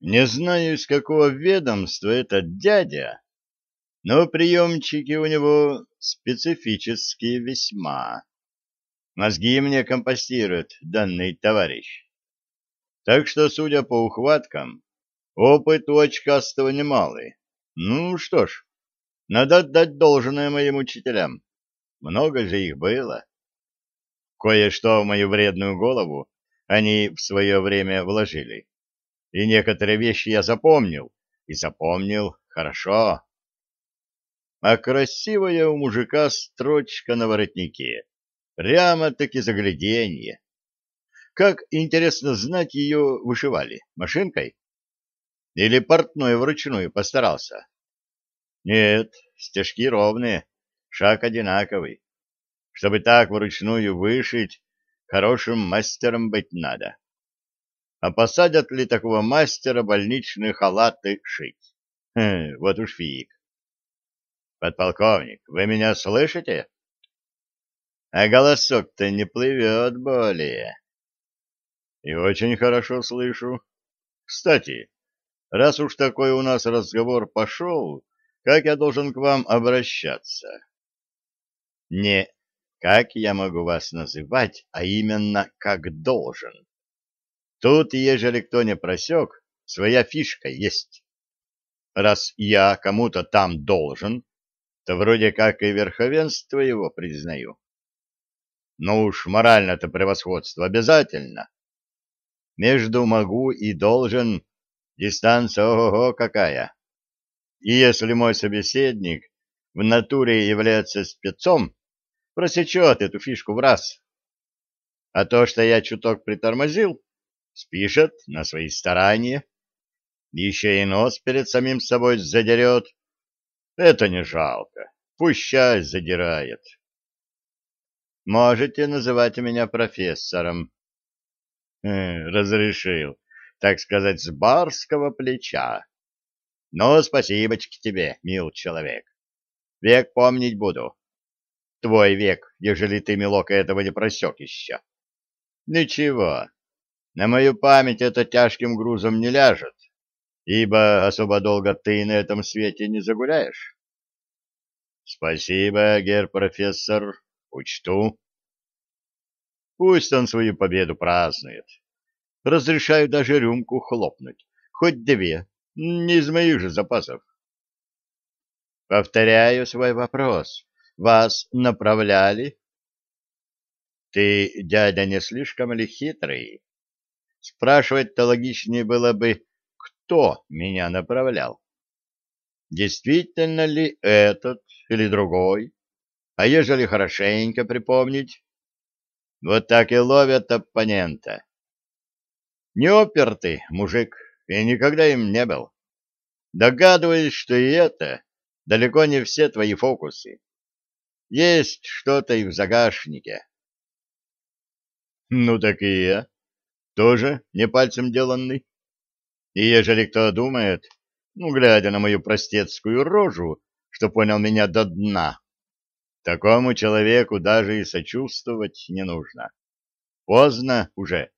Не знаю, из какого ведомства этот дядя, но приемчики у него специфические весьма. Мозги мне компостирует данный товарищ. Так что, судя по ухваткам, опыт у очкастого немалый. Ну что ж, надо отдать должное моим учителям. Много же их было. Кое-что в мою вредную голову они в свое время вложили. И некоторые вещи я запомнил, и запомнил хорошо. А красивая у мужика строчка на воротнике. Прямо-таки загляденье. Как, интересно знать, ее вышивали? Машинкой? Или портной вручную постарался? Нет, стежки ровные, шаг одинаковый. Чтобы так вручную вышить, хорошим мастером быть надо. А посадят ли такого мастера больничные халаты шить? Хм, вот уж фиг. Подполковник, вы меня слышите? А голосок-то не плывет более. И очень хорошо слышу. Кстати, раз уж такой у нас разговор пошел, как я должен к вам обращаться? Не как я могу вас называть, а именно как должен. Тут, ежели кто не просек, своя фишка есть. Раз я кому-то там должен, то вроде как и верховенство его признаю. Но уж морально-то превосходство обязательно. Между могу и должен дистанция ого-го какая. И если мой собеседник в натуре является спецом, просечет эту фишку в раз. А то, что я чуток притормозил, спишет на свои старания. Еще и нос перед самим собой задерет. Это не жалко. Часть задирает. Можете называть меня профессором. Э, разрешил, так сказать, с барского плеча. Но спасибочки тебе, мил человек. Век помнить буду твой век, ежели ты, милок, этого не просек еще. Ничего, на мою память это тяжким грузом не ляжет, ибо особо долго ты на этом свете не загуляешь. Спасибо, гер-профессор, учту. Пусть он свою победу празднует. Разрешаю даже рюмку хлопнуть, хоть две, не из моих же запасов. Повторяю свой вопрос вас направляли? Ты, дядя, не слишком ли хитрый? Спрашивать-то логичнее было бы, кто меня направлял. Действительно ли этот или другой? А ежели хорошенько припомнить? Вот так и ловят оппонента. Не опер ты, мужик, и никогда им не был. Догадываюсь, что и это далеко не все твои фокусы. Есть что-то и в загашнике. Ну так и я. Тоже не пальцем деланный. И ежели кто думает, ну, глядя на мою простецкую рожу, что понял меня до дна, такому человеку даже и сочувствовать не нужно. Поздно уже.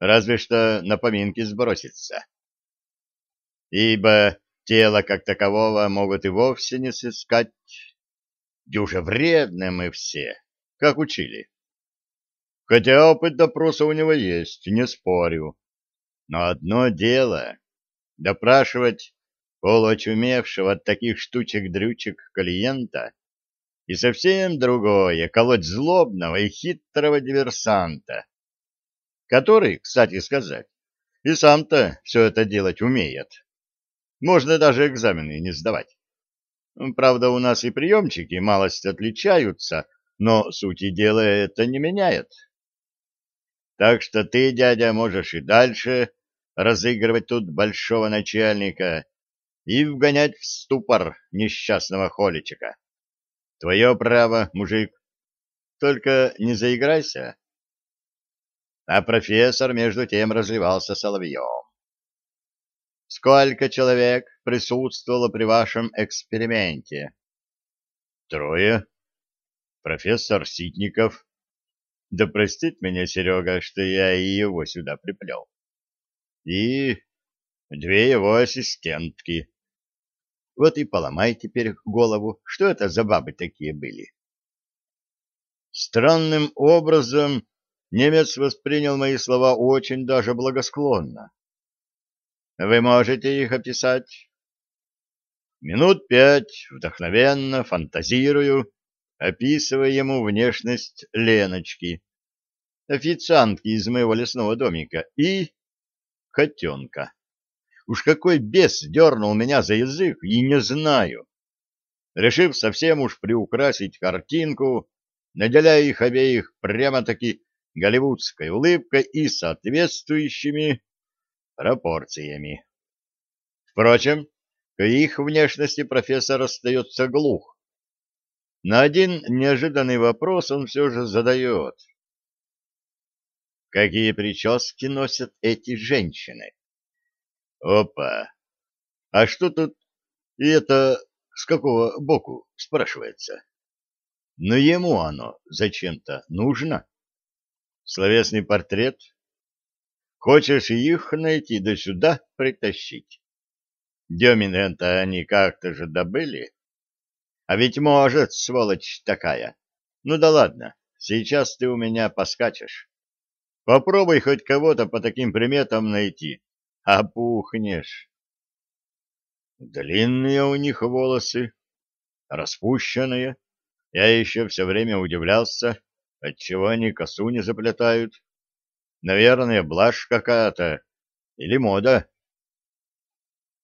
Разве что на поминки сброситься. Ибо тело как такового могут и вовсе не сыскать, Дюже вредные мы все, как учили. Хотя опыт допроса у него есть, не спорю. Но одно дело — допрашивать полуочумевшего от таких штучек-дрючек клиента, и совсем другое — колоть злобного и хитрого диверсанта, который, кстати сказать, и сам-то все это делать умеет. Можно даже экзамены не сдавать. Правда, у нас и приемчики малость отличаются, но сути дела это не меняет. Так что ты, дядя, можешь и дальше разыгрывать тут большого начальника и вгонять в ступор несчастного холичика. Твое право, мужик. Только не заиграйся. А профессор между тем разливался соловьем. Сколько человек присутствовало при вашем эксперименте? Трое. Профессор Ситников. Да простит меня Серега, что я и его сюда приплел. И две его ассистентки. Вот и поломай теперь голову, что это за бабы такие были. Странным образом немец воспринял мои слова очень даже благосклонно. Вы можете их описать? Минут пять вдохновенно фантазирую, описывая ему внешность Леночки, официантки из моего лесного домика, и котенка. Уж какой бес дернул меня за язык, и не знаю. Решив совсем уж приукрасить картинку, наделяя их обеих прямо-таки голливудской улыбкой и соответствующими пропорциями. Впрочем, к их внешности профессор остается глух. На один неожиданный вопрос он все же задает. Какие прически носят эти женщины? Опа! А что тут? И это с какого боку, спрашивается? Но ему оно зачем-то нужно. Словесный портрет? Хочешь их найти да сюда притащить? Демин-то они как-то же добыли. А ведь может, сволочь такая. Ну да ладно, сейчас ты у меня поскачешь. Попробуй хоть кого-то по таким приметам найти. Опухнешь. Длинные у них волосы, распущенные. Я еще все время удивлялся, отчего они косу не заплетают. Наверное, блажь какая-то или мода.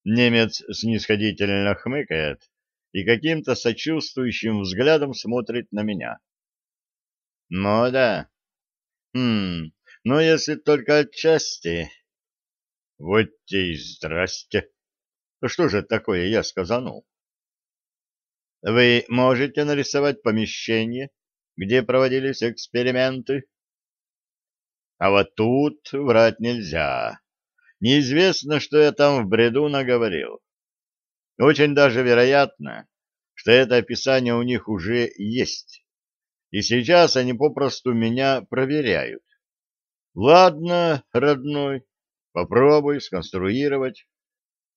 Немец снисходительно хмыкает и каким-то сочувствующим взглядом смотрит на меня. Мода? Хм, ну если только отчасти. Вот те и здрасте. Что же такое я сказанул? Вы можете нарисовать помещение, где проводились эксперименты? А вот тут врать нельзя. Неизвестно, что я там в бреду наговорил. Очень даже вероятно, что это описание у них уже есть. И сейчас они попросту меня проверяют. Ладно, родной, попробуй сконструировать.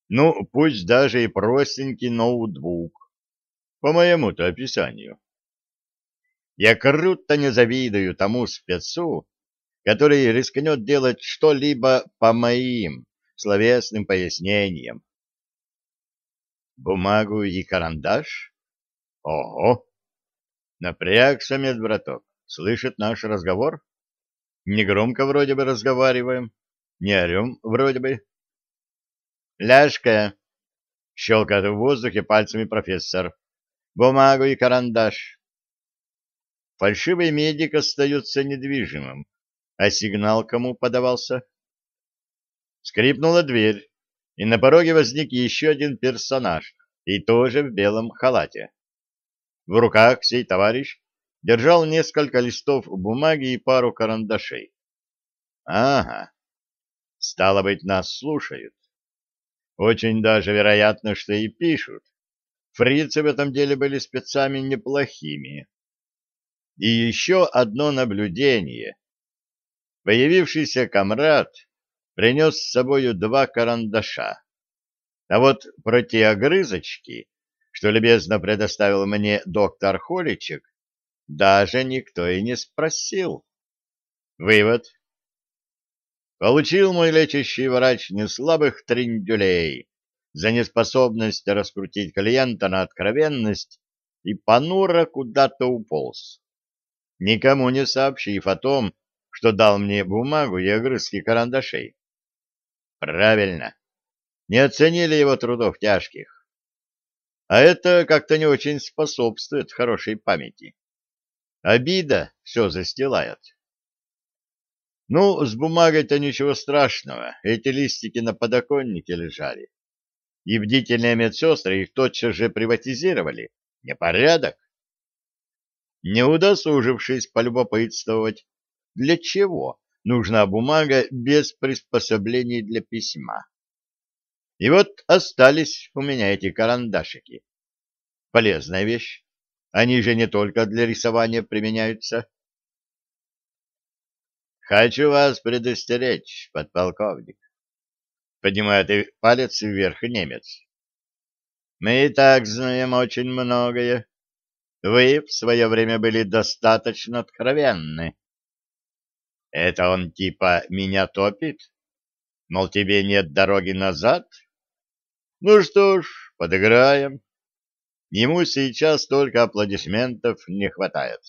Ну, пусть даже и простенький ноутбук. По моему-то описанию. Я круто не завидую тому спецу, который рискнет делать что-либо по моим словесным пояснениям. Бумагу и карандаш? Ого! Напрягся медбраток. Слышит наш разговор? Негромко вроде бы разговариваем, не орем вроде бы. Ляжка! Щелкает в воздухе пальцами профессор. Бумагу и карандаш. Фальшивый медик остается недвижимым, а сигнал кому подавался? Скрипнула дверь, и на пороге возник еще один персонаж, и тоже в белом халате. В руках сей товарищ держал несколько листов бумаги и пару карандашей. Ага, стало быть, нас слушают. Очень даже вероятно, что и пишут. Фрицы в этом деле были спецами неплохими. И еще одно наблюдение. Появившийся комрад принес с собою два карандаша. А вот про те огрызочки, что любезно предоставил мне доктор Холичек, даже никто и не спросил. Вывод. Получил мой лечащий врач неслабых триндюлей за неспособность раскрутить клиента на откровенность и понуро куда-то уполз, никому не сообщив о том, что дал мне бумагу и огрызки карандашей. Правильно. Не оценили его трудов тяжких. А это как-то не очень способствует хорошей памяти. Обида все застилает. Ну, с бумагой-то ничего страшного. Эти листики на подоконнике лежали. И бдительные медсестры их тотчас же приватизировали. Непорядок. Не удосужившись полюбопытствовать, для чего нужна бумага без приспособлений для письма. И вот остались у меня эти карандашики. Полезная вещь. Они же не только для рисования применяются. Хочу вас предостеречь, подполковник. поднимает палец вверх немец. Мы и так знаем очень многое. Вы в свое время были достаточно откровенны. Это он типа меня топит? Мол, тебе нет дороги назад? Ну что ж, подыграем. Ему сейчас только аплодисментов не хватает.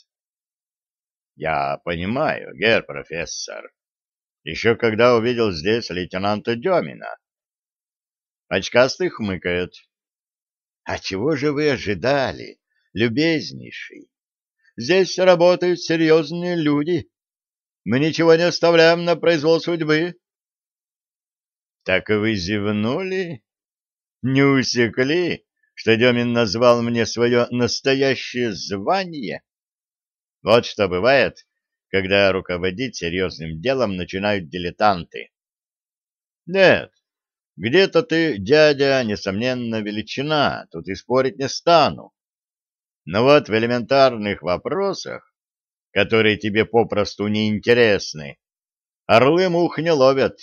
Я понимаю, гер профессор. Еще когда увидел здесь лейтенанта Демина. Очкастый хмыкает. А чего же вы ожидали, любезнейший? Здесь работают серьезные люди. Мы ничего не оставляем на произвол судьбы. Так вы зевнули? Не усекли, что Демин назвал мне свое настоящее звание? Вот что бывает, когда руководить серьезным делом начинают дилетанты. Нет, где-то ты, дядя, несомненно, величина, тут и спорить не стану. Но вот в элементарных вопросах, которые тебе попросту не интересны, орлы мух не ловят.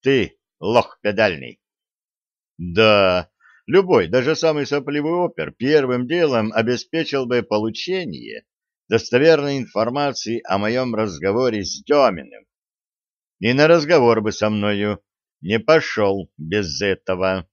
Ты, лох педальный. Да, любой, даже самый сопливый опер, первым делом обеспечил бы получение достоверной информации о моем разговоре с Деминым. И на разговор бы со мною не пошел без этого.